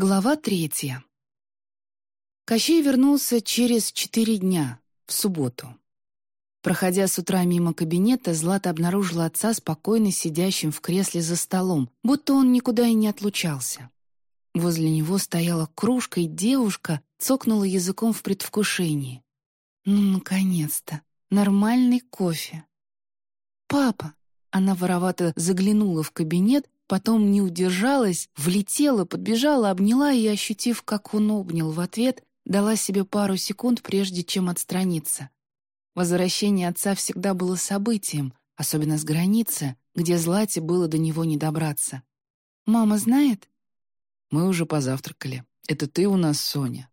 Глава третья. Кощей вернулся через четыре дня, в субботу. Проходя с утра мимо кабинета, Злата обнаружила отца спокойно сидящим в кресле за столом, будто он никуда и не отлучался. Возле него стояла кружка, и девушка цокнула языком в предвкушении. «Ну, наконец-то! Нормальный кофе!» «Папа!» Она воровато заглянула в кабинет Потом не удержалась, влетела, подбежала, обняла и, ощутив, как он обнял в ответ, дала себе пару секунд, прежде чем отстраниться. Возвращение отца всегда было событием, особенно с границы, где Злате было до него не добраться. «Мама знает?» «Мы уже позавтракали. Это ты у нас, Соня».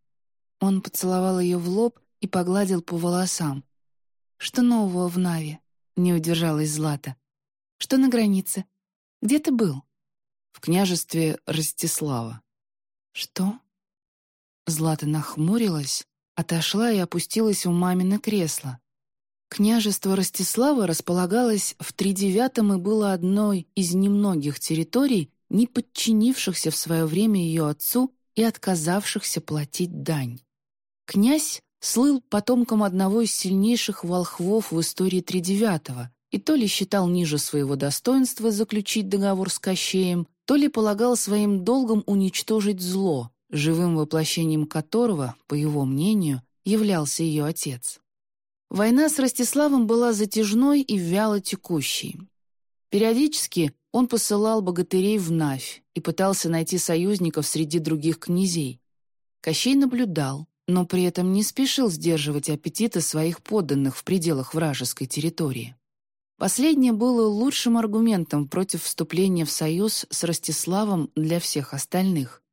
Он поцеловал ее в лоб и погладил по волосам. «Что нового в Наве?» — не удержалась Злата. «Что на границе? Где ты был?» в княжестве Ростислава. «Что?» Злата нахмурилась, отошла и опустилась в мамино кресло. Княжество Ростислава располагалось в тридевятом и было одной из немногих территорий, не подчинившихся в свое время ее отцу и отказавшихся платить дань. Князь слыл потомком одного из сильнейших волхвов в истории тридевятого и то ли считал ниже своего достоинства заключить договор с Кощеем, то ли полагал своим долгом уничтожить зло, живым воплощением которого, по его мнению, являлся ее отец. Война с Ростиславом была затяжной и вяло текущей. Периодически он посылал богатырей в Навь и пытался найти союзников среди других князей. Кощей наблюдал, но при этом не спешил сдерживать аппетиты своих подданных в пределах вражеской территории. Последнее было лучшим аргументом против вступления в союз с Ростиславом для всех остальных.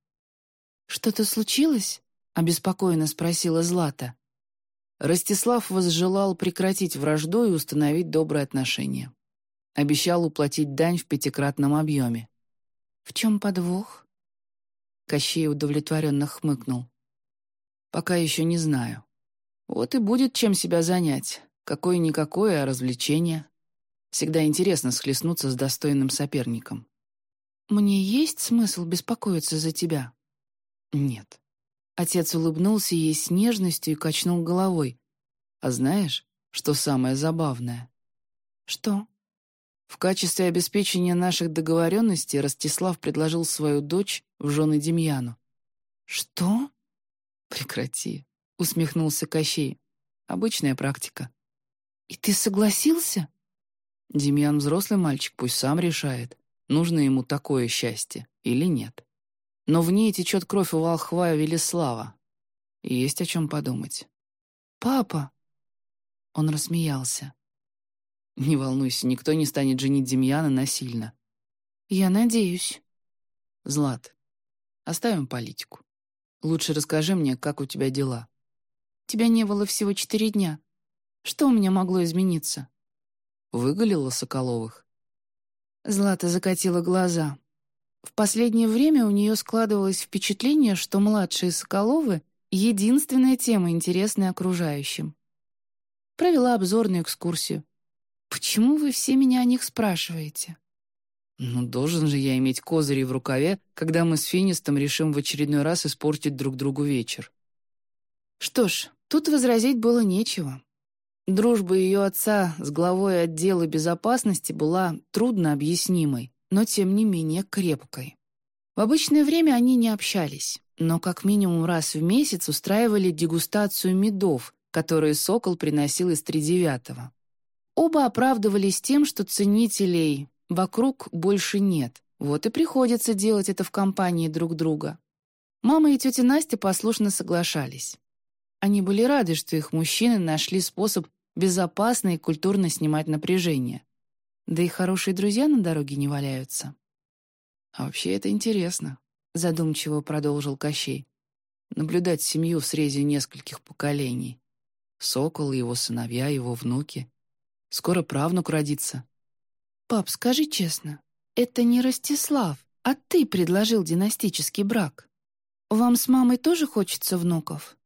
«Что-то случилось?» — обеспокоенно спросила Злата. Ростислав возжелал прекратить вражду и установить добрые отношения. Обещал уплатить дань в пятикратном объеме. «В чем подвох?» Кощей удовлетворенно хмыкнул. «Пока еще не знаю. Вот и будет чем себя занять. Какое-никакое, а развлечение. Всегда интересно схлестнуться с достойным соперником. «Мне есть смысл беспокоиться за тебя?» «Нет». Отец улыбнулся ей с нежностью и качнул головой. «А знаешь, что самое забавное?» «Что?» В качестве обеспечения наших договоренностей Ростислав предложил свою дочь в жены Демьяну. «Что?» «Прекрати», — усмехнулся Кощей. «Обычная практика». «И ты согласился?» Демьян взрослый мальчик, пусть сам решает, нужно ему такое счастье или нет. Но в ней течет кровь у волхва Велислава. И есть о чем подумать. «Папа!» Он рассмеялся. «Не волнуйся, никто не станет женить Демьяна насильно». «Я надеюсь». «Злат, оставим политику. Лучше расскажи мне, как у тебя дела». «Тебя не было всего четыре дня. Что у меня могло измениться?» Выголила Соколовых. Злата закатила глаза. В последнее время у нее складывалось впечатление, что младшие Соколовы — единственная тема, интересная окружающим. Провела обзорную экскурсию. «Почему вы все меня о них спрашиваете?» «Ну, должен же я иметь козыри в рукаве, когда мы с Финистом решим в очередной раз испортить друг другу вечер». Что ж, тут возразить было нечего. Дружба ее отца с главой отдела безопасности была трудно объяснимой, но тем не менее крепкой. В обычное время они не общались, но как минимум раз в месяц устраивали дегустацию медов, которые «Сокол» приносил из тридевятого. Оба оправдывались тем, что ценителей вокруг больше нет, вот и приходится делать это в компании друг друга. Мама и тетя Настя послушно соглашались. Они были рады, что их мужчины нашли способ безопасно и культурно снимать напряжение. Да и хорошие друзья на дороге не валяются. «А вообще это интересно», — задумчиво продолжил Кощей. «Наблюдать семью в срезе нескольких поколений. Сокол, его сыновья, его внуки. Скоро правнук родится». «Пап, скажи честно, это не Ростислав, а ты предложил династический брак. Вам с мамой тоже хочется внуков?»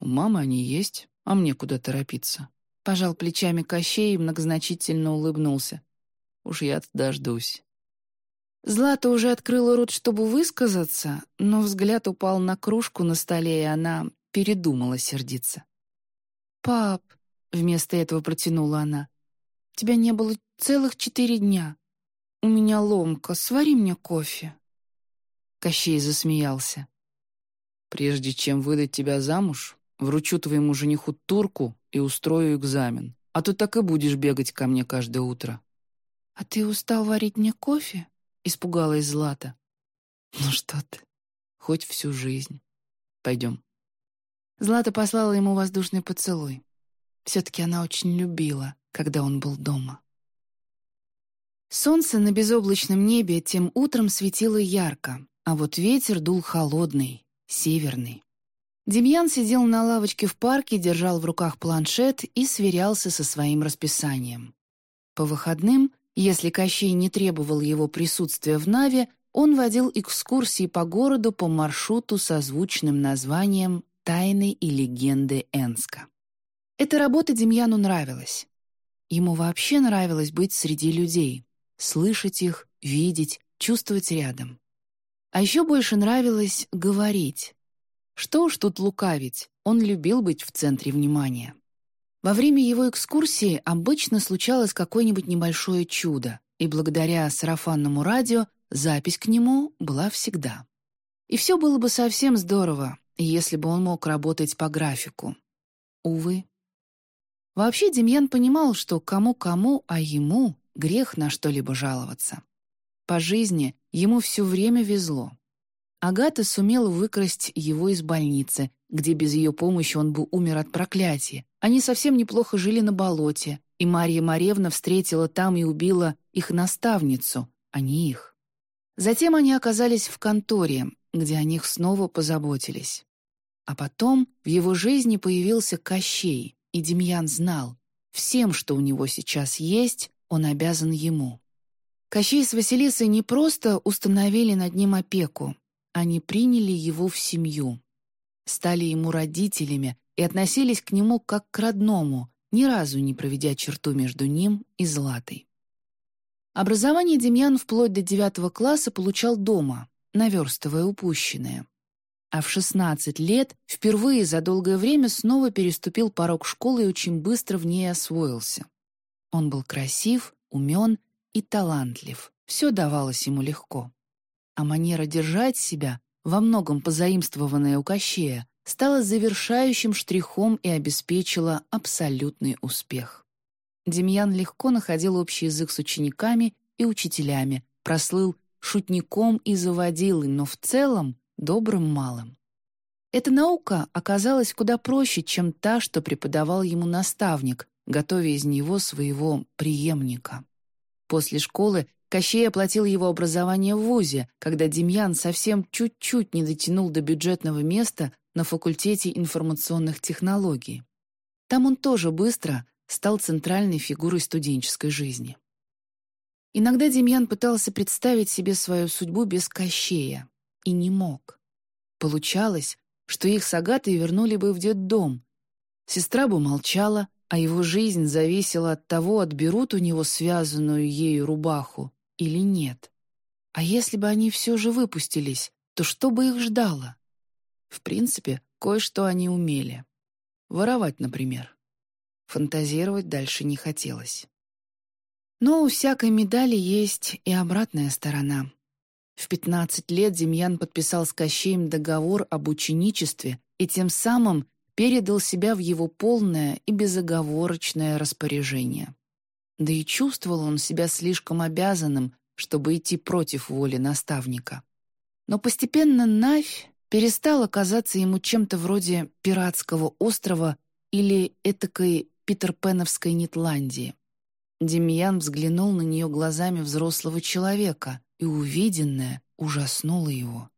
У мамы они есть, а мне куда торопиться. Пожал плечами Кощей и многозначительно улыбнулся. Уж я-то дождусь. Злата уже открыла рот, чтобы высказаться, но взгляд упал на кружку на столе, и она передумала сердиться. «Пап», — вместо этого протянула она, — «тебя не было целых четыре дня. У меня ломка, свари мне кофе». Кощей засмеялся. «Прежде чем выдать тебя замуж, вручу твоему жениху турку и устрою экзамен, а то так и будешь бегать ко мне каждое утро». «А ты устал варить мне кофе?» Испугалась Злата. «Ну что ты, хоть всю жизнь. Пойдем». Злата послала ему воздушный поцелуй. Все-таки она очень любила, когда он был дома. Солнце на безоблачном небе тем утром светило ярко, а вот ветер дул холодный, северный. Демьян сидел на лавочке в парке, держал в руках планшет и сверялся со своим расписанием. По выходным если Кощей не требовал его присутствия в Наве, он водил экскурсии по городу по маршруту со звучным названием «Тайны и легенды Энска». Эта работа Демьяну нравилась. Ему вообще нравилось быть среди людей, слышать их, видеть, чувствовать рядом. А еще больше нравилось говорить. Что уж тут лукавить, он любил быть в центре внимания. Во время его экскурсии обычно случалось какое-нибудь небольшое чудо, и благодаря сарафанному радио запись к нему была всегда. И все было бы совсем здорово, если бы он мог работать по графику. Увы. Вообще Демьян понимал, что кому-кому, а ему грех на что-либо жаловаться. По жизни ему все время везло. Агата сумела выкрасть его из больницы, где без ее помощи он бы умер от проклятия. Они совсем неплохо жили на болоте, и Марья Маревна встретила там и убила их наставницу, а не их. Затем они оказались в конторе, где о них снова позаботились. А потом в его жизни появился Кощей, и Демьян знал, всем, что у него сейчас есть, он обязан ему. Кощей с Василисой не просто установили над ним опеку, они приняли его в семью, стали ему родителями и относились к нему как к родному, ни разу не проведя черту между ним и Златой. Образование Демьян вплоть до девятого класса получал дома, наверстывая упущенное. А в 16 лет впервые за долгое время снова переступил порог школы и очень быстро в ней освоился. Он был красив, умен и талантлив, все давалось ему легко а манера держать себя, во многом позаимствованная у Кощея, стала завершающим штрихом и обеспечила абсолютный успех. Демьян легко находил общий язык с учениками и учителями, прослыл шутником и заводилой, но в целом добрым малым. Эта наука оказалась куда проще, чем та, что преподавал ему наставник, готовя из него своего преемника. После школы Кощей оплатил его образование в ВУЗе, когда Демьян совсем чуть-чуть не дотянул до бюджетного места на факультете информационных технологий. Там он тоже быстро стал центральной фигурой студенческой жизни. Иногда Демьян пытался представить себе свою судьбу без Кощея и не мог. Получалось, что их с Агатой вернули бы в детдом. Сестра бы молчала, а его жизнь зависела от того, отберут у него связанную ею рубаху или нет. А если бы они все же выпустились, то что бы их ждало? В принципе, кое-что они умели. Воровать, например. Фантазировать дальше не хотелось. Но у всякой медали есть и обратная сторона. В 15 лет Демьян подписал с Кощеем договор об ученичестве и тем самым передал себя в его полное и безоговорочное распоряжение. Да и чувствовал он себя слишком обязанным, чтобы идти против воли наставника. Но постепенно Навь перестала казаться ему чем-то вроде пиратского острова или этакой питерпеновской Нетландии. Демьян взглянул на нее глазами взрослого человека, и увиденное ужаснуло его.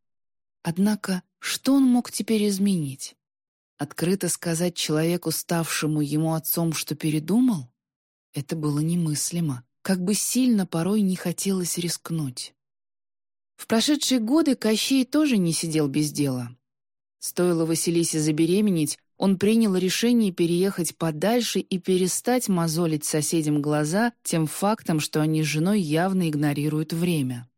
Однако, что он мог теперь изменить? Открыто сказать человеку, ставшему ему отцом, что передумал? Это было немыслимо, как бы сильно порой не хотелось рискнуть. В прошедшие годы Кощей тоже не сидел без дела. Стоило Василисе забеременеть, он принял решение переехать подальше и перестать мозолить соседям глаза тем фактом, что они с женой явно игнорируют время.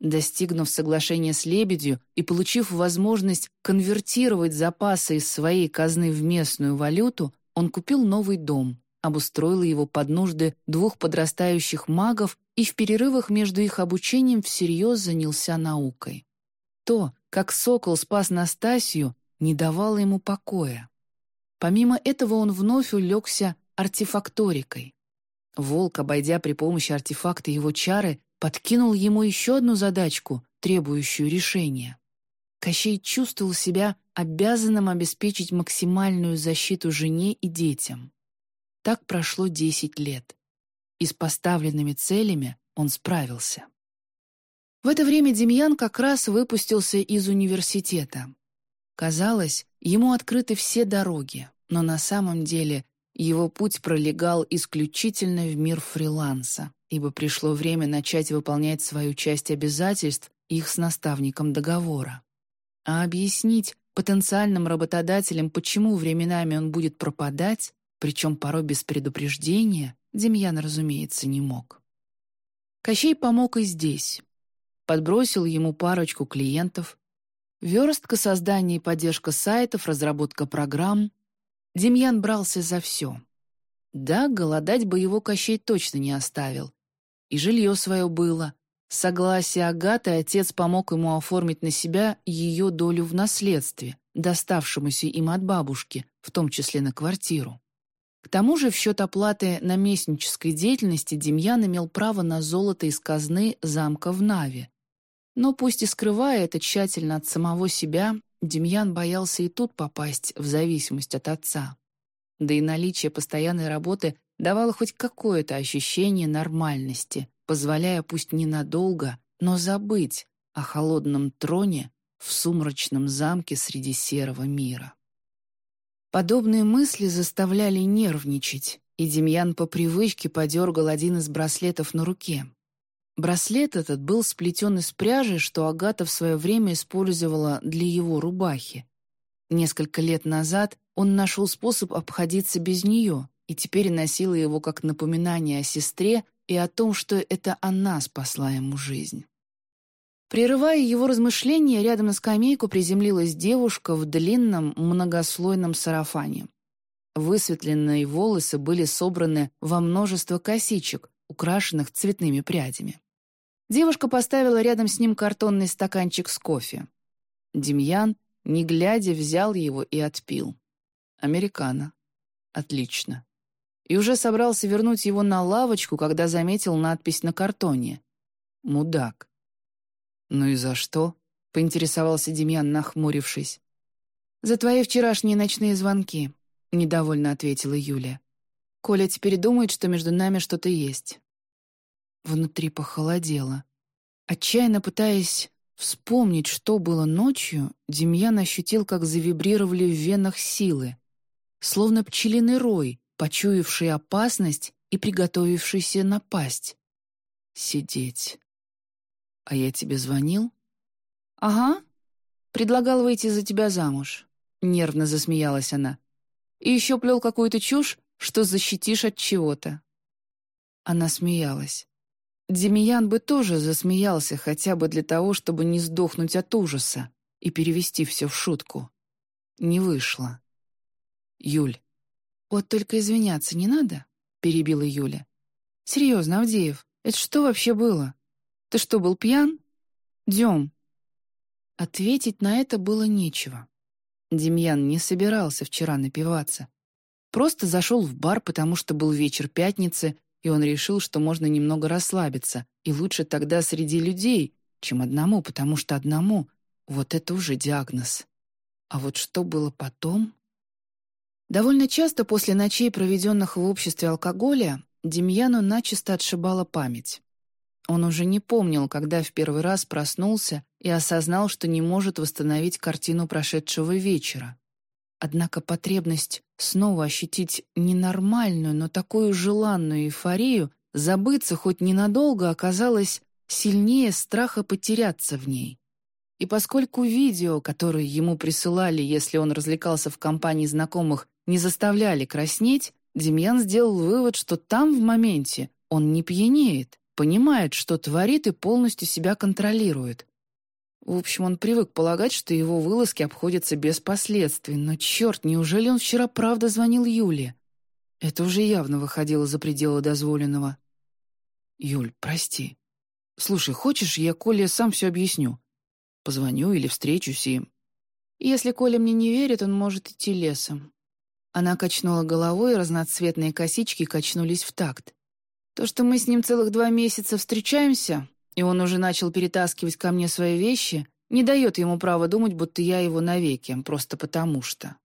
Достигнув соглашения с лебедью и получив возможность конвертировать запасы из своей казны в местную валюту, он купил новый дом, обустроил его под нужды двух подрастающих магов и в перерывах между их обучением всерьез занялся наукой. То, как сокол спас Настасью, не давало ему покоя. Помимо этого он вновь улегся артефакторикой. Волк, обойдя при помощи артефакта его чары, подкинул ему еще одну задачку, требующую решения. Кощей чувствовал себя обязанным обеспечить максимальную защиту жене и детям. Так прошло десять лет. И с поставленными целями он справился. В это время Демьян как раз выпустился из университета. Казалось, ему открыты все дороги, но на самом деле его путь пролегал исключительно в мир фриланса, ибо пришло время начать выполнять свою часть обязательств их с наставником договора. А объяснить потенциальным работодателям, почему временами он будет пропадать, причем порой без предупреждения, Демьян, разумеется, не мог. Кощей помог и здесь. Подбросил ему парочку клиентов. Верстка, создание и поддержка сайтов, разработка программ. Демьян брался за все. Да, голодать бы его Кощей точно не оставил. И жилье свое было. Согласие Агаты отец помог ему оформить на себя ее долю в наследстве, доставшемуся им от бабушки, в том числе на квартиру. К тому же в счет оплаты наместнической деятельности Демьян имел право на золото из казны замка в Наве. Но пусть и скрывая это тщательно от самого себя, Демьян боялся и тут попасть в зависимость от отца. Да и наличие постоянной работы давало хоть какое-то ощущение нормальности, позволяя пусть ненадолго, но забыть о холодном троне в сумрачном замке среди серого мира. Подобные мысли заставляли нервничать, и Демьян по привычке подергал один из браслетов на руке. Браслет этот был сплетен из пряжи, что Агата в свое время использовала для его рубахи. Несколько лет назад он нашел способ обходиться без нее, и теперь носила его как напоминание о сестре и о том, что это она спасла ему жизнь. Прерывая его размышления, рядом на скамейку приземлилась девушка в длинном многослойном сарафане. Высветленные волосы были собраны во множество косичек, украшенных цветными прядями. Девушка поставила рядом с ним картонный стаканчик с кофе. Демьян, не глядя, взял его и отпил. Американо. Отлично и уже собрался вернуть его на лавочку, когда заметил надпись на картоне. «Мудак». «Ну и за что?» — поинтересовался Демьян, нахмурившись. «За твои вчерашние ночные звонки», — недовольно ответила Юля. «Коля теперь думает, что между нами что-то есть». Внутри похолодело. Отчаянно пытаясь вспомнить, что было ночью, Демьян ощутил, как завибрировали в венах силы. Словно пчелиный рой, почуявший опасность и приготовившийся напасть. Сидеть. А я тебе звонил? Ага. Предлагал выйти за тебя замуж. Нервно засмеялась она. И еще плел какую-то чушь, что защитишь от чего-то. Она смеялась. Демьян бы тоже засмеялся хотя бы для того, чтобы не сдохнуть от ужаса и перевести все в шутку. Не вышло. «Юль, «Вот только извиняться не надо», — перебила Юля. «Серьезно, Авдеев, это что вообще было? Ты что, был пьян? Дем». Ответить на это было нечего. Демьян не собирался вчера напиваться. Просто зашел в бар, потому что был вечер пятницы, и он решил, что можно немного расслабиться, и лучше тогда среди людей, чем одному, потому что одному — вот это уже диагноз. А вот что было потом... Довольно часто после ночей, проведенных в обществе алкоголя, Демьяну начисто отшибала память. Он уже не помнил, когда в первый раз проснулся и осознал, что не может восстановить картину прошедшего вечера. Однако потребность снова ощутить ненормальную, но такую желанную эйфорию, забыться хоть ненадолго, оказалась сильнее страха потеряться в ней. И поскольку видео, которые ему присылали, если он развлекался в компании знакомых, не заставляли краснеть, Демьян сделал вывод, что там в моменте он не пьянеет, понимает, что творит и полностью себя контролирует. В общем, он привык полагать, что его вылазки обходятся без последствий, но черт, неужели он вчера правда звонил Юле? Это уже явно выходило за пределы дозволенного. «Юль, прости. Слушай, хочешь, я Коле сам все объясню? Позвоню или встречусь и...» «Если Коля мне не верит, он может идти лесом». Она качнула головой, и разноцветные косички качнулись в такт. То, что мы с ним целых два месяца встречаемся, и он уже начал перетаскивать ко мне свои вещи, не дает ему права думать, будто я его навеки, просто потому что.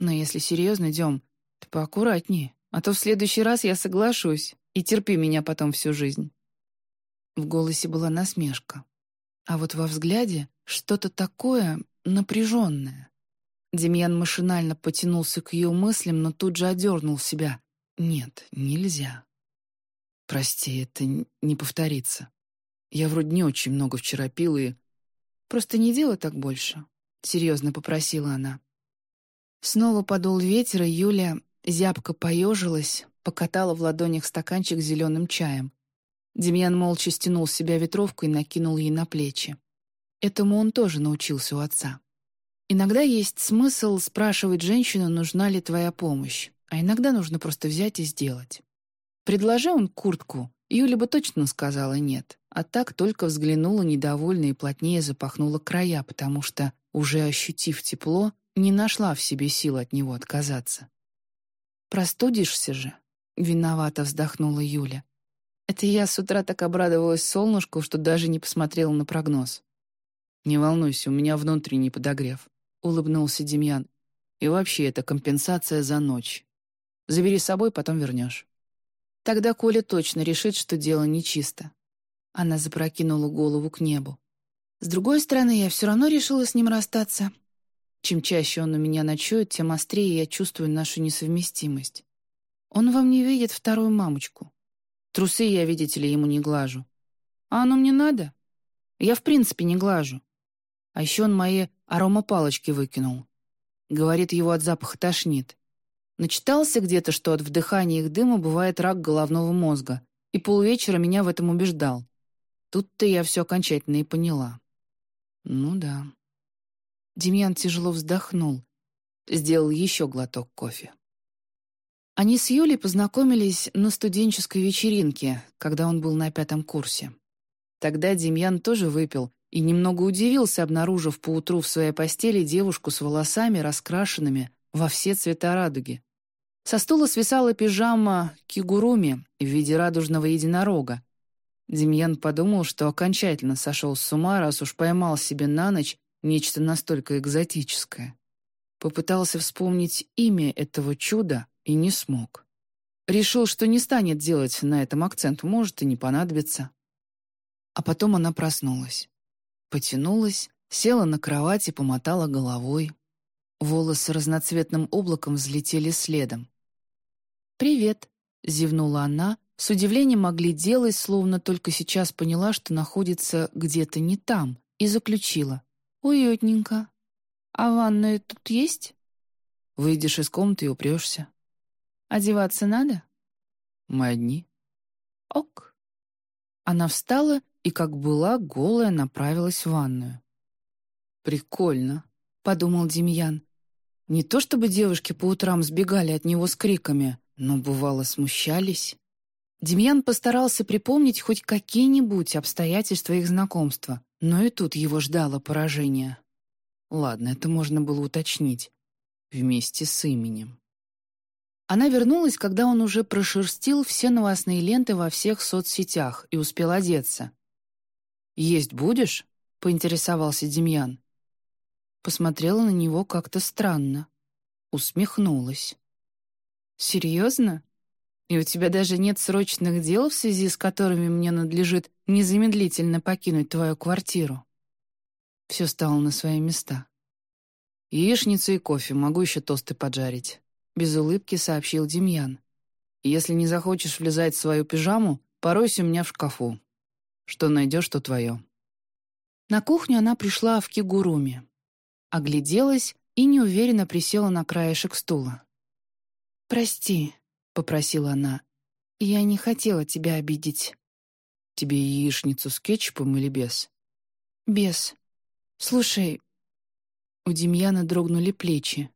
Но если серьезно, Дем, ты поаккуратнее, а то в следующий раз я соглашусь, и терпи меня потом всю жизнь». В голосе была насмешка. А вот во взгляде что-то такое напряженное. Демьян машинально потянулся к ее мыслям, но тут же одернул себя. «Нет, нельзя». «Прости, это не повторится. Я вроде не очень много вчера пил и...» «Просто не делай так больше», — серьезно попросила она. Снова подул ветер, и Юля зябко поежилась, покатала в ладонях стаканчик с зеленым чаем. Демьян молча стянул с себя ветровку и накинул ей на плечи. Этому он тоже научился у отца. Иногда есть смысл спрашивать женщину, нужна ли твоя помощь, а иногда нужно просто взять и сделать. Предложи он куртку, Юля бы точно сказала «нет», а так только взглянула недовольно и плотнее запахнула края, потому что, уже ощутив тепло, не нашла в себе сил от него отказаться. «Простудишься же», — виновато вздохнула Юля. «Это я с утра так обрадовалась солнышку, что даже не посмотрела на прогноз». «Не волнуйся, у меня внутренний подогрев», — улыбнулся Демьян. «И вообще, это компенсация за ночь. Забери с собой, потом вернешь». Тогда Коля точно решит, что дело нечисто. Она запрокинула голову к небу. С другой стороны, я все равно решила с ним расстаться. Чем чаще он у меня ночует, тем острее я чувствую нашу несовместимость. Он во мне видит вторую мамочку. Трусы я, видите ли, ему не глажу. А оно мне надо? Я в принципе не глажу. А еще он мои аромапалочки выкинул. Говорит, его от запаха тошнит. Начитался где-то, что от вдыхания их дыма бывает рак головного мозга, и полвечера меня в этом убеждал. Тут-то я все окончательно и поняла. Ну да. Демьян тяжело вздохнул, сделал еще глоток кофе. Они с Юлей познакомились на студенческой вечеринке, когда он был на пятом курсе. Тогда Демьян тоже выпил и немного удивился, обнаружив поутру в своей постели девушку с волосами, раскрашенными во все цвета радуги. Со стула свисала пижама кигуруми в виде радужного единорога. Демьян подумал, что окончательно сошел с ума, раз уж поймал себе на ночь нечто настолько экзотическое. Попытался вспомнить имя этого чуда и не смог. Решил, что не станет делать на этом акцент, может, и не понадобится. А потом она проснулась. Потянулась, села на кровать и помотала головой. Волосы разноцветным облаком взлетели следом. «Привет», — зевнула она, с удивлением огляделась, словно только сейчас поняла, что находится где-то не там, и заключила. «Уютненько. А ванная тут есть?» «Выйдешь из комнаты и упрешься». «Одеваться надо?» «Мы одни». «Ок». Она встала и, как была, голая, направилась в ванную. «Прикольно», — подумал Демьян. Не то чтобы девушки по утрам сбегали от него с криками, но, бывало, смущались. Демьян постарался припомнить хоть какие-нибудь обстоятельства их знакомства, но и тут его ждало поражение. Ладно, это можно было уточнить. Вместе с именем. Она вернулась, когда он уже прошерстил все новостные ленты во всех соцсетях и успел одеться. «Есть будешь?» — поинтересовался Демьян. Посмотрела на него как-то странно. Усмехнулась. «Серьезно? И у тебя даже нет срочных дел, в связи с которыми мне надлежит незамедлительно покинуть твою квартиру?» Все стало на свои места. «Яичницу и кофе, могу еще тосты поджарить», — без улыбки сообщил Демьян. «Если не захочешь влезать в свою пижаму, поройся у меня в шкафу. Что найдешь, то твое». На кухню она пришла в кигуруме. Огляделась и неуверенно присела на краешек стула. «Прости», — попросила она. «Я не хотела тебя обидеть». Тебе яичницу с кетчупом или без?» «Без. Слушай...» У Демьяна дрогнули плечи.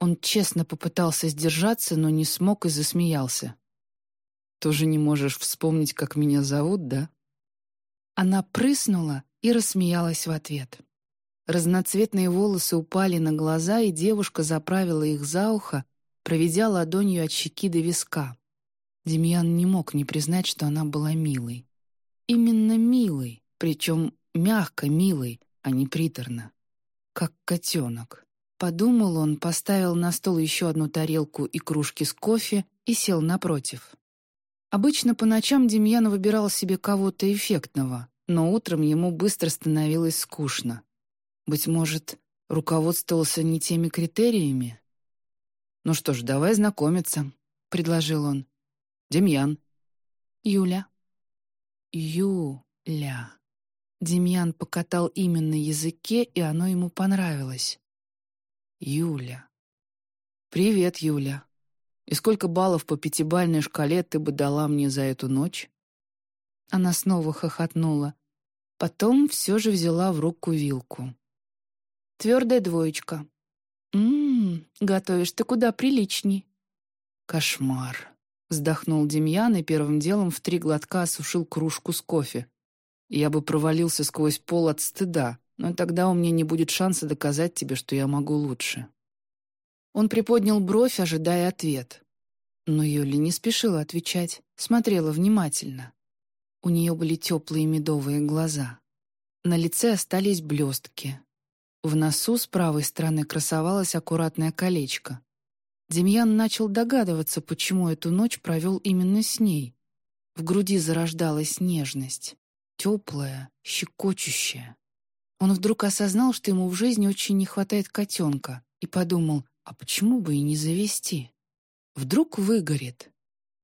Он честно попытался сдержаться, но не смог и засмеялся. «Тоже не можешь вспомнить, как меня зовут, да?» Она прыснула и рассмеялась в ответ. Разноцветные волосы упали на глаза, и девушка заправила их за ухо, проведя ладонью от щеки до виска. Демьян не мог не признать, что она была милой. Именно милой, причем мягко милой, а не приторно. Как котенок. Подумал он, поставил на стол еще одну тарелку и кружки с кофе и сел напротив. Обычно по ночам Демьян выбирал себе кого-то эффектного, но утром ему быстро становилось скучно. Быть может, руководствовался не теми критериями? «Ну что ж, давай знакомиться», — предложил он. «Демьян». «Юля». «Юля». Демьян покатал имя на языке, и оно ему понравилось. «Юля». «Привет, Юля. И сколько баллов по пятибальной шкале ты бы дала мне за эту ночь?» Она снова хохотнула. Потом все же взяла в руку вилку. Твердая двоечка. «Ммм, готовишь ты куда приличней». «Кошмар», — вздохнул Демьян и первым делом в три глотка осушил кружку с кофе. «Я бы провалился сквозь пол от стыда, но тогда у меня не будет шанса доказать тебе, что я могу лучше». Он приподнял бровь, ожидая ответ. Но Юля не спешила отвечать, смотрела внимательно. У нее были теплые медовые глаза. На лице остались блестки. В носу с правой стороны красовалось аккуратное колечко. Демьян начал догадываться, почему эту ночь провел именно с ней. В груди зарождалась нежность, теплая, щекочущая. Он вдруг осознал, что ему в жизни очень не хватает котенка, и подумал, а почему бы и не завести? Вдруг выгорит.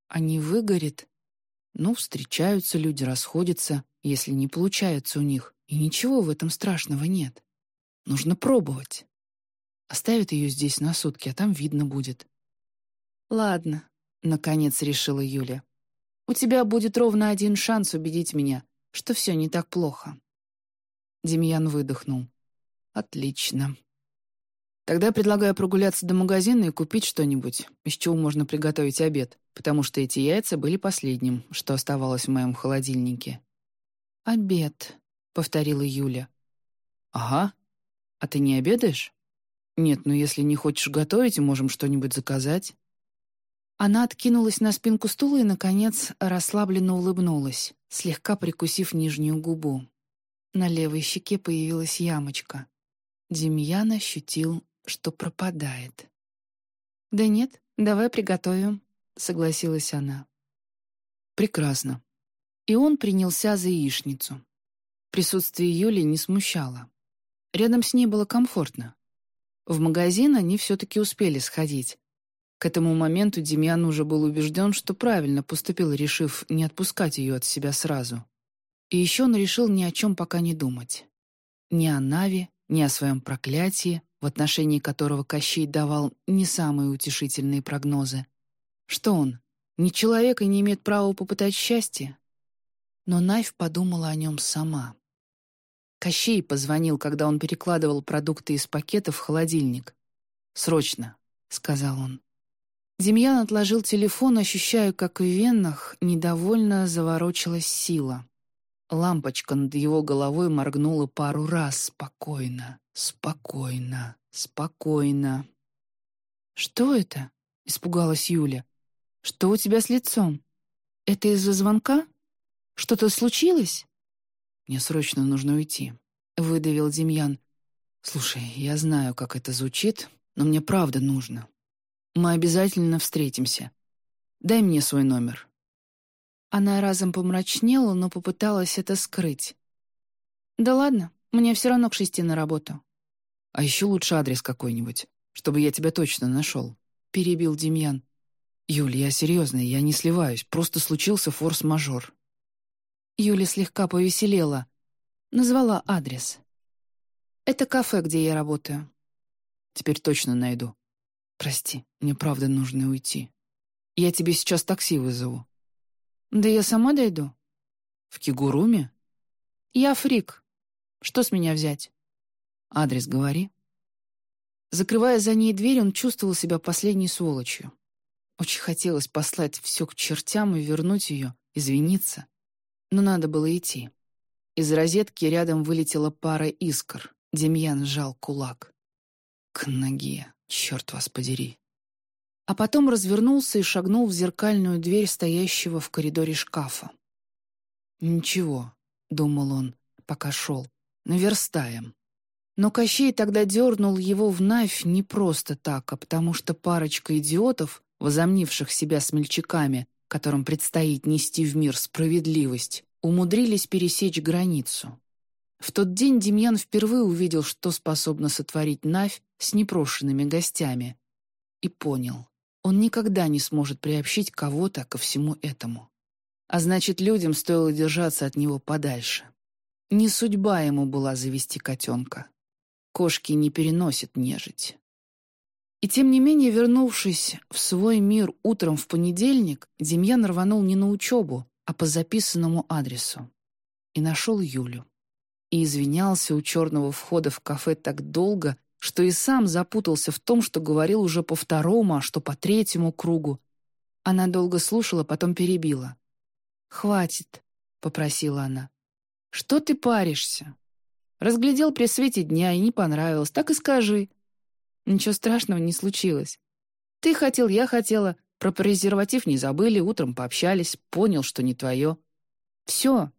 А не выгорит, ну, встречаются люди, расходятся, если не получается у них, и ничего в этом страшного нет. Нужно пробовать. Оставит ее здесь на сутки, а там видно будет. «Ладно», — наконец решила Юля. «У тебя будет ровно один шанс убедить меня, что все не так плохо». Демьян выдохнул. «Отлично. Тогда предлагаю прогуляться до магазина и купить что-нибудь, из чего можно приготовить обед, потому что эти яйца были последним, что оставалось в моем холодильнике». «Обед», — повторила Юля. «Ага. А ты не обедаешь?» «Нет, ну если не хочешь готовить, можем что-нибудь заказать». Она откинулась на спинку стула и, наконец, расслабленно улыбнулась, слегка прикусив нижнюю губу. На левой щеке появилась ямочка. Демьян ощутил что пропадает. «Да нет, давай приготовим», — согласилась она. «Прекрасно». И он принялся за яичницу. Присутствие Юли не смущало. Рядом с ней было комфортно. В магазин они все-таки успели сходить. К этому моменту Демьян уже был убежден, что правильно поступил, решив не отпускать ее от себя сразу. И еще он решил ни о чем пока не думать. Ни о Наве, ни о своем проклятии, в отношении которого Кощей давал не самые утешительные прогнозы. Что он, не человек и не имеет права попытать счастье? Но Найф подумала о нем сама. Кощей позвонил, когда он перекладывал продукты из пакета в холодильник. «Срочно», — сказал он. Демьян отложил телефон, ощущая, как в венах недовольно заворочилась сила. Лампочка над его головой моргнула пару раз спокойно, спокойно, спокойно. «Что это?» — испугалась Юля. «Что у тебя с лицом? Это из-за звонка? Что-то случилось?» «Мне срочно нужно уйти», — выдавил Демьян. «Слушай, я знаю, как это звучит, но мне правда нужно. Мы обязательно встретимся. Дай мне свой номер. Она разом помрачнела, но попыталась это скрыть. «Да ладно, мне все равно к шести на работу». «А еще лучше адрес какой-нибудь, чтобы я тебя точно нашел», — перебил Демьян. «Юль, я серьезно, я не сливаюсь, просто случился форс-мажор». Юля слегка повеселела. Назвала адрес. «Это кафе, где я работаю». «Теперь точно найду. Прости, мне правда нужно уйти. Я тебе сейчас такси вызову». «Да я сама дойду». В Кигуруме? Я фрик. Что с меня взять? Адрес говори. Закрывая за ней дверь, он чувствовал себя последней сволочью. Очень хотелось послать все к чертям и вернуть ее, извиниться. Но надо было идти. Из розетки рядом вылетела пара искр. Демьян сжал кулак. К ноге, черт вас подери. А потом развернулся и шагнул в зеркальную дверь стоящего в коридоре шкафа. «Ничего», — думал он, пока шел, — «наверстаем». Но Кощей тогда дернул его в Навь не просто так, а потому что парочка идиотов, возомнивших себя смельчаками, которым предстоит нести в мир справедливость, умудрились пересечь границу. В тот день Демьян впервые увидел, что способна сотворить Навь с непрошенными гостями. И понял, он никогда не сможет приобщить кого-то ко всему этому. А значит, людям стоило держаться от него подальше. Не судьба ему была завести котенка. Кошки не переносят нежить. И тем не менее, вернувшись в свой мир утром в понедельник, Демьян рванул не на учебу, а по записанному адресу. И нашел Юлю. И извинялся у черного входа в кафе так долго, что и сам запутался в том, что говорил уже по второму, а что по третьему кругу. Она долго слушала, потом перебила. «Хватит», — попросила она. «Что ты паришься? Разглядел при свете дня и не понравилось, так и скажи. Ничего страшного не случилось. Ты хотел, я хотела, про презерватив не забыли, утром пообщались, понял, что не твое. Все,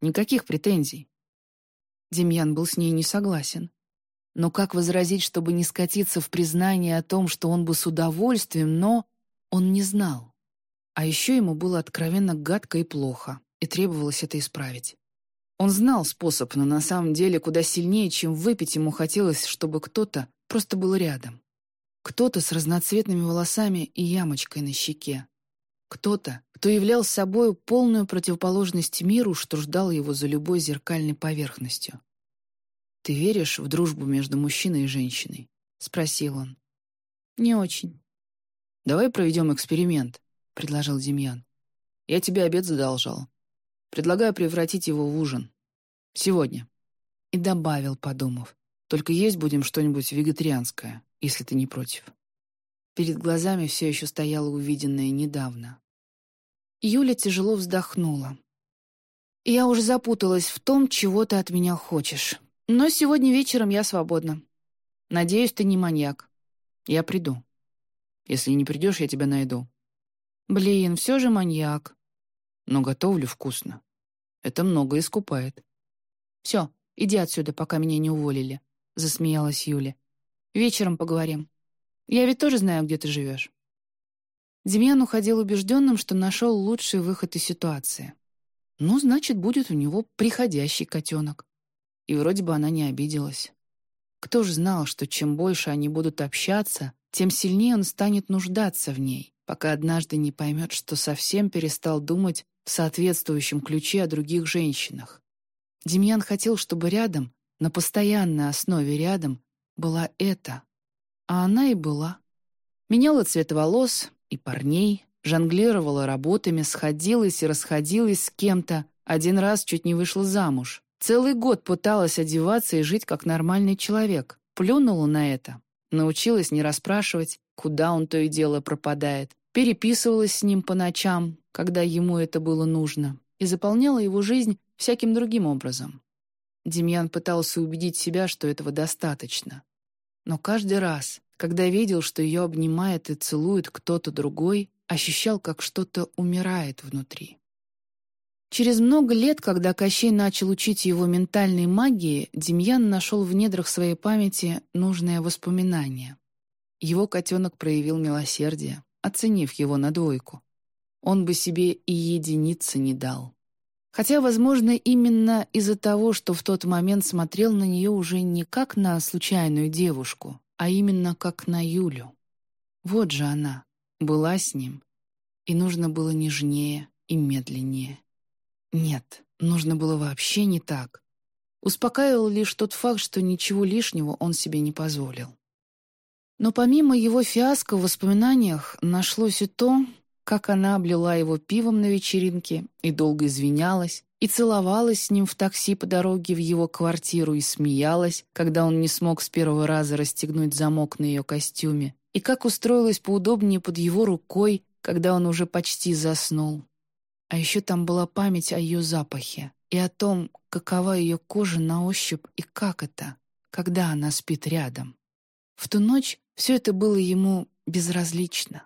никаких претензий. Демьян был с ней не согласен. Но как возразить, чтобы не скатиться в признание о том, что он бы с удовольствием, но он не знал. А еще ему было откровенно гадко и плохо, и требовалось это исправить. Он знал способ, но на самом деле куда сильнее, чем выпить ему хотелось, чтобы кто-то просто был рядом. Кто-то с разноцветными волосами и ямочкой на щеке. Кто-то, кто являл собой полную противоположность миру, что ждал его за любой зеркальной поверхностью. «Ты веришь в дружбу между мужчиной и женщиной?» — спросил он. «Не очень». «Давай проведем эксперимент», — предложил Демьян. «Я тебе обед задолжал. Предлагаю превратить его в ужин. Сегодня». И добавил, подумав. «Только есть будем что-нибудь вегетарианское, если ты не против». Перед глазами все еще стояло увиденное недавно. Юля тяжело вздохнула. «Я уже запуталась в том, чего ты от меня хочешь. Но сегодня вечером я свободна. Надеюсь, ты не маньяк. Я приду. Если не придешь, я тебя найду. Блин, все же маньяк но готовлю вкусно. Это много искупает. «Все, иди отсюда, пока меня не уволили», — засмеялась Юля. «Вечером поговорим. Я ведь тоже знаю, где ты живешь». Демьян уходил убежденным, что нашел лучший выход из ситуации. Ну, значит, будет у него приходящий котенок. И вроде бы она не обиделась. Кто ж знал, что чем больше они будут общаться, тем сильнее он станет нуждаться в ней, пока однажды не поймет, что совсем перестал думать в соответствующем ключе о других женщинах. Демьян хотел, чтобы рядом, на постоянной основе рядом, была эта. А она и была. Меняла цвет волос и парней, жонглировала работами, сходилась и расходилась с кем-то, один раз чуть не вышла замуж. Целый год пыталась одеваться и жить как нормальный человек. Плюнула на это. Научилась не расспрашивать, куда он то и дело пропадает. Переписывалась с ним по ночам, когда ему это было нужно, и заполняла его жизнь всяким другим образом. Демьян пытался убедить себя, что этого достаточно. Но каждый раз, когда видел, что ее обнимает и целует кто-то другой, ощущал, как что-то умирает внутри. Через много лет, когда Кощей начал учить его ментальной магии, Демьян нашел в недрах своей памяти нужное воспоминание. Его котенок проявил милосердие, оценив его на двойку он бы себе и единицы не дал. Хотя, возможно, именно из-за того, что в тот момент смотрел на нее уже не как на случайную девушку, а именно как на Юлю. Вот же она, была с ним, и нужно было нежнее и медленнее. Нет, нужно было вообще не так. Успокаивал лишь тот факт, что ничего лишнего он себе не позволил. Но помимо его фиаско в воспоминаниях нашлось и то, как она облила его пивом на вечеринке и долго извинялась, и целовалась с ним в такси по дороге в его квартиру и смеялась, когда он не смог с первого раза расстегнуть замок на ее костюме, и как устроилась поудобнее под его рукой, когда он уже почти заснул. А еще там была память о ее запахе и о том, какова ее кожа на ощупь и как это, когда она спит рядом. В ту ночь все это было ему безразлично.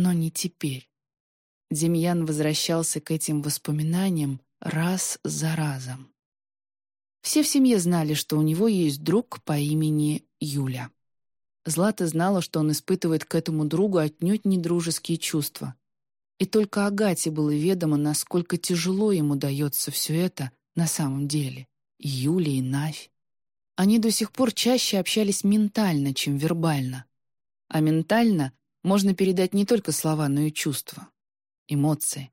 Но не теперь. Демьян возвращался к этим воспоминаниям, раз за разом. Все в семье знали, что у него есть друг по имени Юля. Злата знала, что он испытывает к этому другу отнюдь не дружеские чувства. И только Агате было ведомо, насколько тяжело ему дается все это на самом деле. И Юля, и Навь. Они до сих пор чаще общались ментально, чем вербально. А ментально можно передать не только слова, но и чувства, эмоции.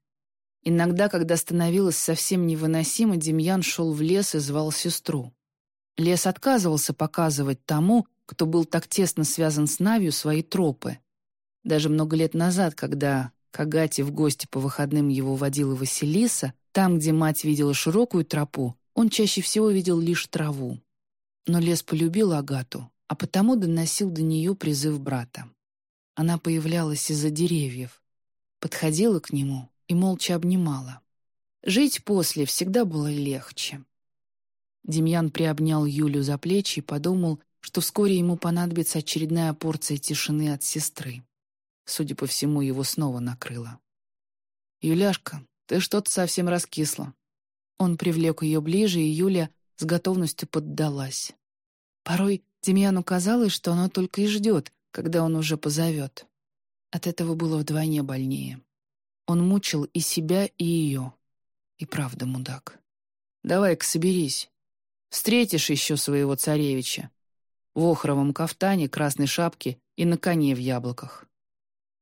Иногда, когда становилось совсем невыносимо, Демьян шел в лес и звал сестру. Лес отказывался показывать тому, кто был так тесно связан с Навью, свои тропы. Даже много лет назад, когда к Агате в гости по выходным его водила Василиса, там, где мать видела широкую тропу, он чаще всего видел лишь траву. Но лес полюбил Агату, а потому доносил до нее призыв брата. Она появлялась из-за деревьев, подходила к нему и молча обнимала. Жить после всегда было легче. Демьян приобнял Юлю за плечи и подумал, что вскоре ему понадобится очередная порция тишины от сестры. Судя по всему, его снова накрыло. «Юляшка, ты что-то совсем раскисла». Он привлек ее ближе, и Юля с готовностью поддалась. Порой Демьяну казалось, что она только и ждет, когда он уже позовет. От этого было вдвойне больнее. Он мучил и себя, и ее. И правда мудак. Давай-ка соберись. Встретишь еще своего царевича. В охровом кафтане, красной шапке и на коне в яблоках.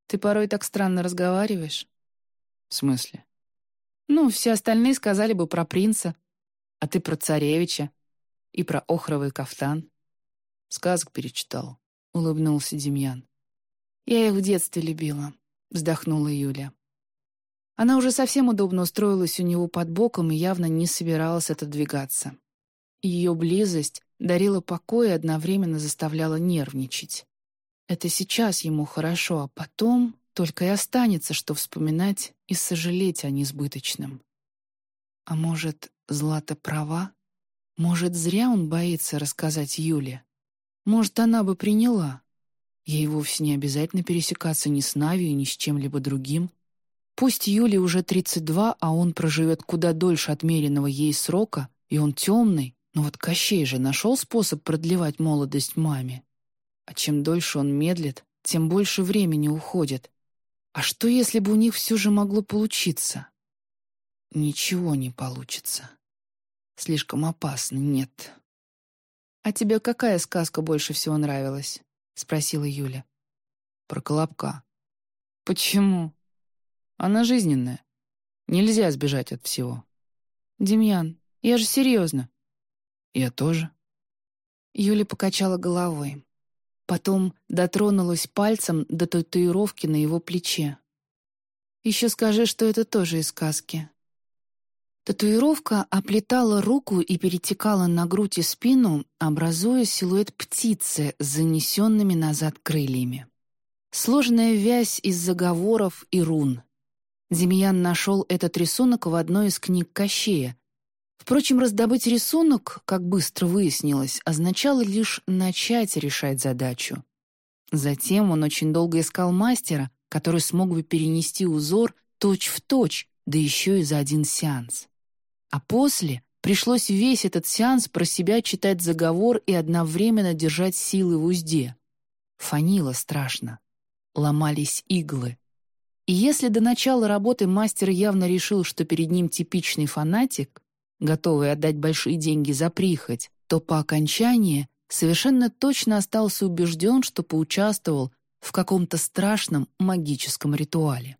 Ты порой так странно разговариваешь. В смысле? Ну, все остальные сказали бы про принца, а ты про царевича и про охровый кафтан. Сказок перечитал, улыбнулся Демьян. Я их в детстве любила, вздохнула Юля. Она уже совсем удобно устроилась у него под боком и явно не собиралась отодвигаться. Ее близость дарила покой и одновременно заставляла нервничать. Это сейчас ему хорошо, а потом только и останется, что вспоминать и сожалеть о несбыточном. А может, Злата права? Может, зря он боится рассказать Юле? Может, она бы приняла? Ей вовсе не обязательно пересекаться ни с Нави, ни с чем-либо другим. Пусть Юле уже 32, а он проживет куда дольше отмеренного ей срока, и он темный, но вот Кощей же нашел способ продлевать молодость маме. А чем дольше он медлит, тем больше времени уходит. А что, если бы у них все же могло получиться? Ничего не получится. Слишком опасно, нет. «А тебе какая сказка больше всего нравилась?» — спросила Юля. «Про Колобка». «Почему?» Она жизненная. Нельзя сбежать от всего. Демьян, я же серьезно. Я тоже. Юля покачала головой. Потом дотронулась пальцем до татуировки на его плече. Еще скажи, что это тоже из сказки. Татуировка оплетала руку и перетекала на грудь и спину, образуя силуэт птицы с занесенными назад крыльями. Сложная вязь из заговоров и рун. Демьян нашел этот рисунок в одной из книг Кощея. Впрочем, раздобыть рисунок, как быстро выяснилось, означало лишь начать решать задачу. Затем он очень долго искал мастера, который смог бы перенести узор точь-в-точь, точь, да еще и за один сеанс. А после пришлось весь этот сеанс про себя читать заговор и одновременно держать силы в узде. Фанило страшно. Ломались иглы. И если до начала работы мастер явно решил, что перед ним типичный фанатик, готовый отдать большие деньги за прихоть, то по окончании совершенно точно остался убежден, что поучаствовал в каком-то страшном магическом ритуале.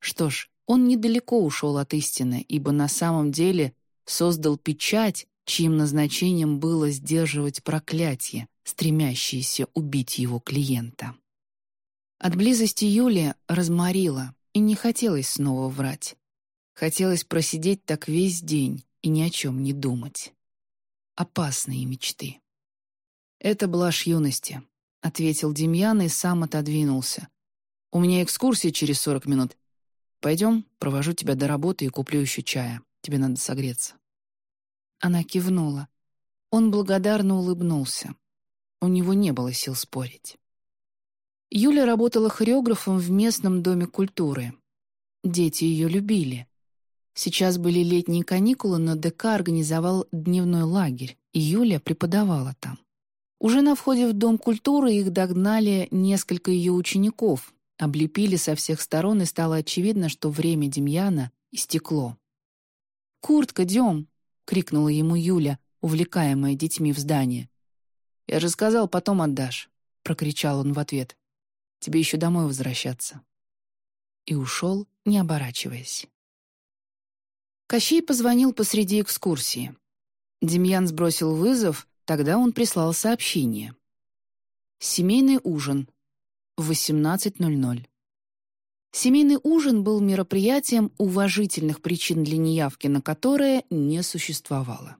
Что ж, он недалеко ушел от истины, ибо на самом деле создал печать, чьим назначением было сдерживать проклятие, стремящееся убить его клиента. От близости Юли разморила, и не хотелось снова врать. Хотелось просидеть так весь день и ни о чем не думать. Опасные мечты. «Это блажь юности», — ответил Демьян и сам отодвинулся. «У меня экскурсия через сорок минут. Пойдем, провожу тебя до работы и куплю еще чая. Тебе надо согреться». Она кивнула. Он благодарно улыбнулся. У него не было сил спорить. Юля работала хореографом в местном доме культуры. Дети ее любили. Сейчас были летние каникулы, но ДК организовал дневной лагерь, и Юля преподавала там. Уже на входе в Дом культуры их догнали несколько ее учеников, облепили со всех сторон, и стало очевидно, что время Демьяна истекло. «Куртка, Дем!» — крикнула ему Юля, увлекаемая детьми в здание. «Я же сказал, потом отдашь», — прокричал он в ответ. «Тебе еще домой возвращаться». И ушел, не оборачиваясь. Кощей позвонил посреди экскурсии. Демьян сбросил вызов, тогда он прислал сообщение. «Семейный ужин. 18.00». Семейный ужин был мероприятием уважительных причин для неявки, на которое не существовало.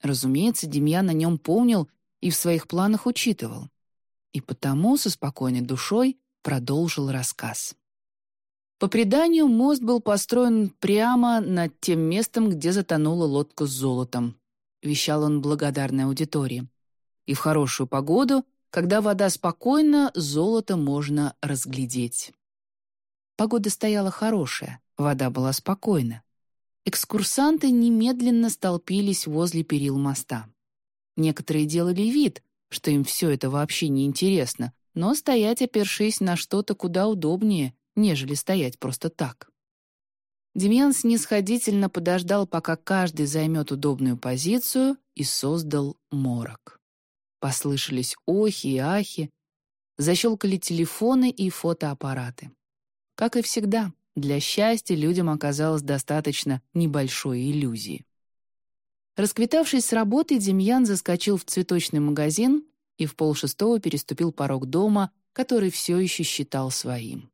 Разумеется, Демьян о нем помнил и в своих планах учитывал. И потому со спокойной душой продолжил рассказ. По преданию, мост был построен прямо над тем местом, где затонула лодка с золотом. Вещал он благодарной аудитории. И в хорошую погоду, когда вода спокойна, золото можно разглядеть. Погода стояла хорошая, вода была спокойна. Экскурсанты немедленно столпились возле перил моста. Некоторые делали вид, что им все это вообще не интересно, но стоять, опершись на что-то куда удобнее, нежели стоять просто так. Демьян снисходительно подождал, пока каждый займет удобную позицию, и создал морок. Послышались охи и ахи, защелкали телефоны и фотоаппараты. Как и всегда, для счастья людям оказалось достаточно небольшой иллюзии. Расквитавшись с работы, Демьян заскочил в цветочный магазин и в полшестого переступил порог дома, который все еще считал своим.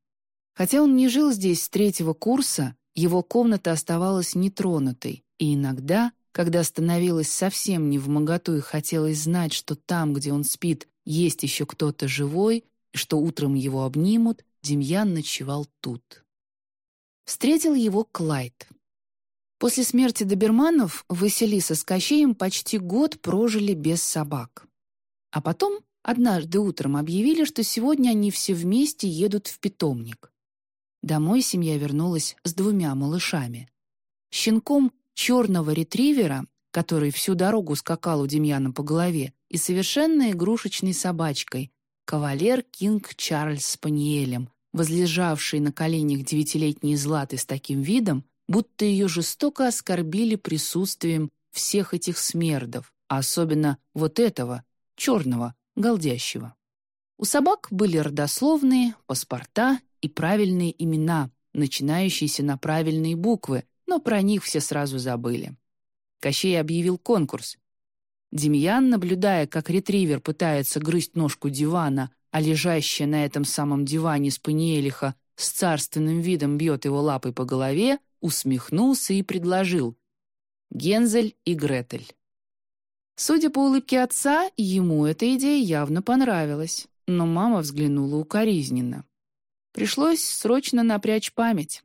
Хотя он не жил здесь с третьего курса, его комната оставалась нетронутой, и иногда, когда становилось совсем не в и хотелось знать, что там, где он спит, есть еще кто-то живой, и что утром его обнимут, Демьян ночевал тут. Встретил его Клайд. После смерти доберманов Василиса с Кощеем почти год прожили без собак. А потом однажды утром объявили, что сегодня они все вместе едут в питомник. Домой семья вернулась с двумя малышами. Щенком черного ретривера, который всю дорогу скакал у Демьяна по голове, и совершенно игрушечной собачкой, кавалер Кинг Чарльз Спаниелем, возлежавший на коленях девятилетней Златы с таким видом, будто ее жестоко оскорбили присутствием всех этих смердов, а особенно вот этого, черного, голдящего. У собак были родословные, паспорта и правильные имена, начинающиеся на правильные буквы, но про них все сразу забыли. Кощей объявил конкурс. Демьян, наблюдая, как ретривер пытается грызть ножку дивана, а лежащая на этом самом диване спаниелиха с царственным видом бьет его лапой по голове, усмехнулся и предложил «Гензель и Гретель». Судя по улыбке отца, ему эта идея явно понравилась, но мама взглянула укоризненно. Пришлось срочно напрячь память.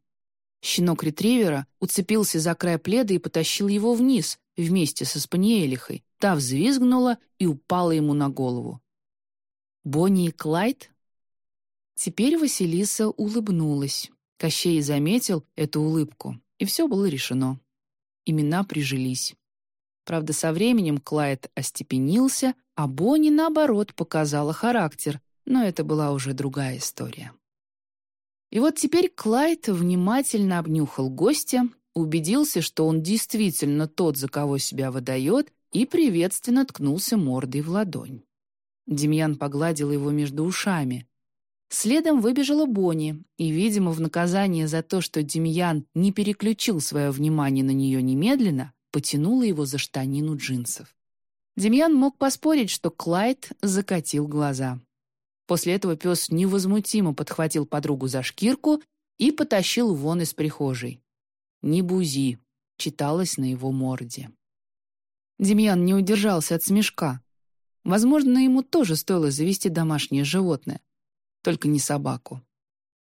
Щенок ретривера уцепился за край пледа и потащил его вниз вместе со спаниелихой. Та взвизгнула и упала ему на голову. Бонни и Клайд? Теперь Василиса улыбнулась. Кощей заметил эту улыбку, и все было решено. Имена прижились. Правда, со временем Клайд остепенился, а Бонни, наоборот, показала характер, но это была уже другая история. И вот теперь Клайд внимательно обнюхал гостя, убедился, что он действительно тот, за кого себя выдает, и приветственно ткнулся мордой в ладонь. Демьян погладил его между ушами. Следом выбежала Бонни, и, видимо, в наказание за то, что Демьян не переключил свое внимание на нее немедленно, потянула его за штанину джинсов. Демьян мог поспорить, что Клайд закатил глаза. После этого пес невозмутимо подхватил подругу за шкирку и потащил вон из прихожей. не бузи», — читалось на его морде. Демьян не удержался от смешка. Возможно, ему тоже стоило завести домашнее животное. Только не собаку.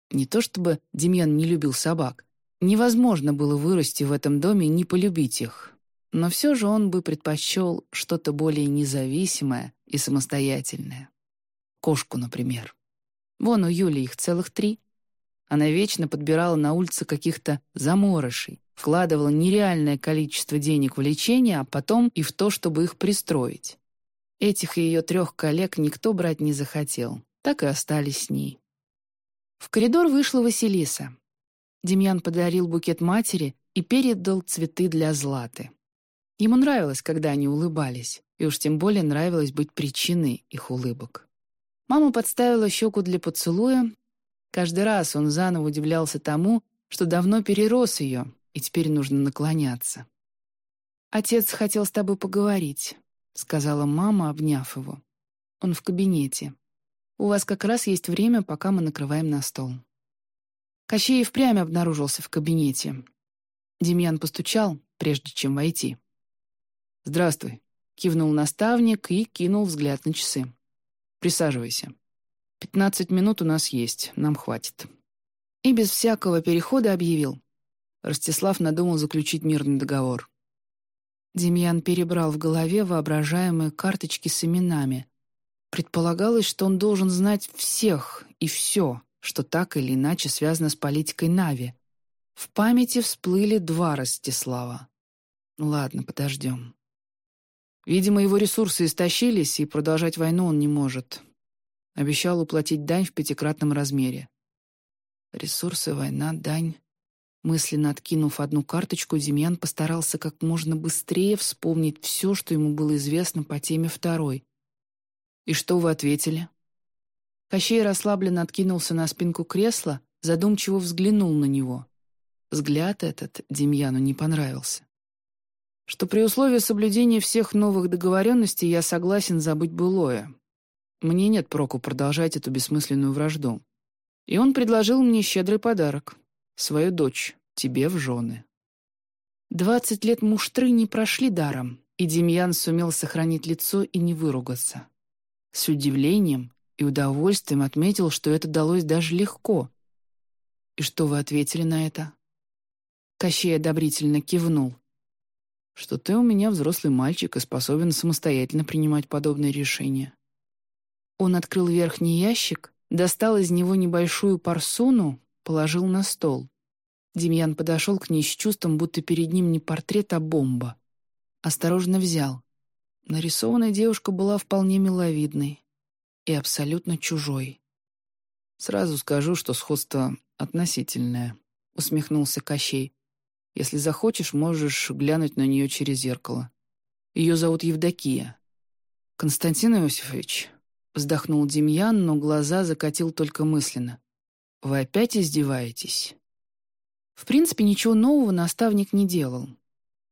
Не то чтобы Демьян не любил собак. Невозможно было вырасти в этом доме и не полюбить их. Но все же он бы предпочел что-то более независимое и самостоятельное. Кошку, например. Вон у Юли их целых три. Она вечно подбирала на улице каких-то заморышей, вкладывала нереальное количество денег в лечение, а потом и в то, чтобы их пристроить. Этих ее трех коллег никто брать не захотел, так и остались с ней. В коридор вышла Василиса. Демьян подарил букет матери и передал цветы для Златы. Ему нравилось, когда они улыбались, и уж тем более нравилось быть причиной их улыбок. Мама подставила щеку для поцелуя. Каждый раз он заново удивлялся тому, что давно перерос ее, и теперь нужно наклоняться. «Отец хотел с тобой поговорить», — сказала мама, обняв его. «Он в кабинете. У вас как раз есть время, пока мы накрываем на стол». Кощей впрямь обнаружился в кабинете. Демьян постучал, прежде чем войти. «Здравствуй», — кивнул наставник и кинул взгляд на часы. «Присаживайся. Пятнадцать минут у нас есть, нам хватит». И без всякого перехода объявил. Ростислав надумал заключить мирный договор. Демьян перебрал в голове воображаемые карточки с именами. Предполагалось, что он должен знать всех и все, что так или иначе связано с политикой Нави. В памяти всплыли два Ростислава. Ладно, подождем. Видимо, его ресурсы истощились, и продолжать войну он не может. Обещал уплатить дань в пятикратном размере. Ресурсы, война, дань. Мысленно откинув одну карточку, Демьян постарался как можно быстрее вспомнить все, что ему было известно по теме второй. «И что вы ответили?» Кощей расслабленно откинулся на спинку кресла, задумчиво взглянул на него. Взгляд этот Демьяну не понравился что при условии соблюдения всех новых договоренностей я согласен забыть былое. Мне нет проку продолжать эту бессмысленную вражду. И он предложил мне щедрый подарок. Свою дочь, тебе в жены. Двадцать лет муштры не прошли даром, и Демьян сумел сохранить лицо и не выругаться. С удивлением и удовольствием отметил, что это далось даже легко. «И что вы ответили на это?» Кощей одобрительно кивнул что ты у меня взрослый мальчик и способен самостоятельно принимать подобные решения». Он открыл верхний ящик, достал из него небольшую парсуну, положил на стол. Демьян подошел к ней с чувством, будто перед ним не портрет, а бомба. Осторожно взял. Нарисованная девушка была вполне миловидной и абсолютно чужой. «Сразу скажу, что сходство относительное», — усмехнулся Кощей. Если захочешь, можешь глянуть на нее через зеркало. Ее зовут Евдокия. Константин Иосифович, вздохнул Демьян, но глаза закатил только мысленно. Вы опять издеваетесь? В принципе, ничего нового наставник не делал.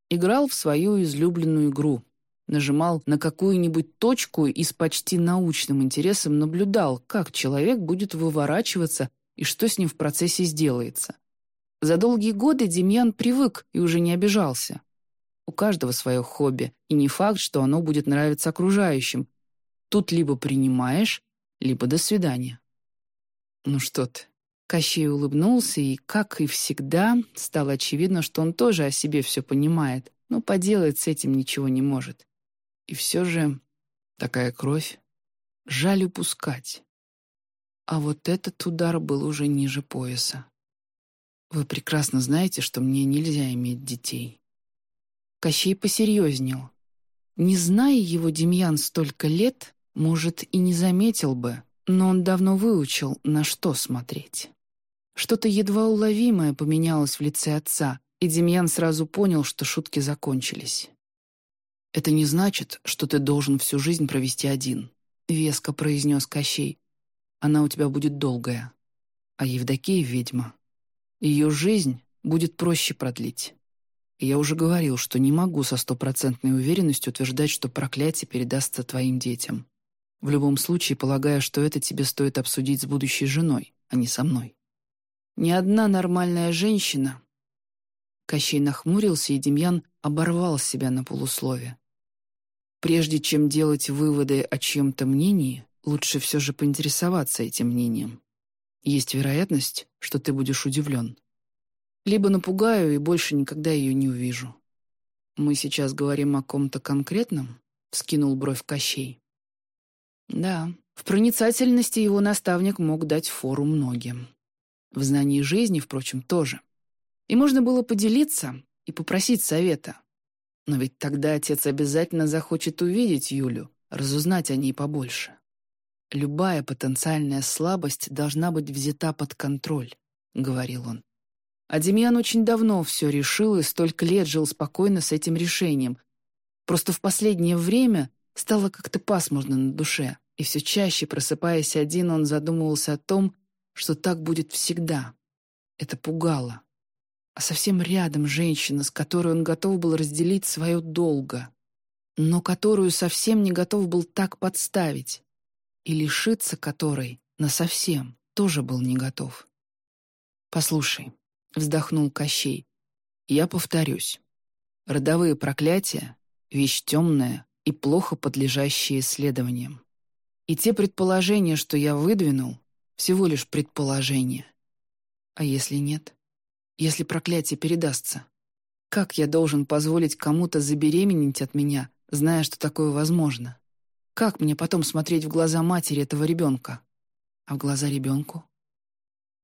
Играл в свою излюбленную игру. Нажимал на какую-нибудь точку и с почти научным интересом наблюдал, как человек будет выворачиваться и что с ним в процессе сделается. За долгие годы Демьян привык и уже не обижался. У каждого свое хобби, и не факт, что оно будет нравиться окружающим. Тут либо принимаешь, либо до свидания. Ну что ты. Кощей улыбнулся, и, как и всегда, стало очевидно, что он тоже о себе все понимает, но поделать с этим ничего не может. И все же такая кровь. Жаль упускать. А вот этот удар был уже ниже пояса. Вы прекрасно знаете, что мне нельзя иметь детей». Кощей посерьезнел. Не зная его Демьян столько лет, может, и не заметил бы, но он давно выучил, на что смотреть. Что-то едва уловимое поменялось в лице отца, и Демьян сразу понял, что шутки закончились. «Это не значит, что ты должен всю жизнь провести один», — веско произнес Кощей. «Она у тебя будет долгая. А Евдокия — ведьма. Ее жизнь будет проще продлить. И я уже говорил, что не могу со стопроцентной уверенностью утверждать, что проклятие передастся твоим детям. В любом случае, полагаю, что это тебе стоит обсудить с будущей женой, а не со мной. Ни одна нормальная женщина... Кощей нахмурился, и Демьян оборвал себя на полуслове. Прежде чем делать выводы о чьем-то мнении, лучше все же поинтересоваться этим мнением. Есть вероятность, что ты будешь удивлен. Либо напугаю и больше никогда ее не увижу. Мы сейчас говорим о ком-то конкретном? Вскинул бровь Кощей. Да, в проницательности его наставник мог дать фору многим. В знании жизни, впрочем, тоже. И можно было поделиться и попросить совета. Но ведь тогда отец обязательно захочет увидеть Юлю, разузнать о ней побольше. «Любая потенциальная слабость должна быть взята под контроль», — говорил он. А Демьян очень давно все решил и столько лет жил спокойно с этим решением. Просто в последнее время стало как-то пасмурно на душе, и все чаще, просыпаясь один, он задумывался о том, что так будет всегда. Это пугало. А совсем рядом женщина, с которой он готов был разделить свое долго, но которую совсем не готов был так подставить, и лишиться которой насовсем тоже был не готов. «Послушай, вздохнул Кощей. «Я повторюсь. Родовые проклятия — вещь темная и плохо подлежащие исследованиям. И те предположения, что я выдвинул, всего лишь предположения. А если нет? Если проклятие передастся? Как я должен позволить кому-то забеременеть от меня, зная, что такое возможно? Как мне потом смотреть в глаза матери этого ребенка? А в глаза ребенку?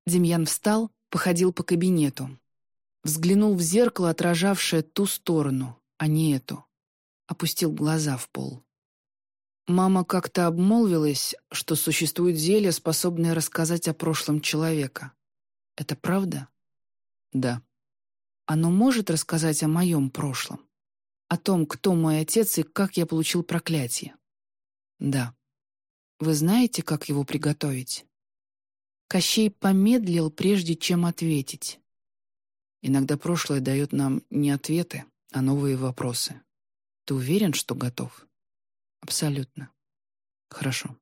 Демьян встал походил по кабинету. Взглянул в зеркало, отражавшее ту сторону, а не эту. Опустил глаза в пол. Мама как-то обмолвилась, что существует зелье, способное рассказать о прошлом человека. Это правда? Да. Оно может рассказать о моем прошлом? О том, кто мой отец и как я получил проклятие? Да. Вы знаете, как его приготовить? Кощей помедлил, прежде чем ответить. Иногда прошлое дает нам не ответы, а новые вопросы. Ты уверен, что готов? Абсолютно. Хорошо.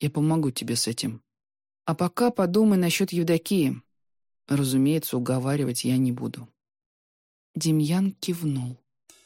Я помогу тебе с этим. А пока подумай насчет Евдокии. Разумеется, уговаривать я не буду. Демьян кивнул.